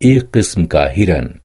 एक किस्म का हिरन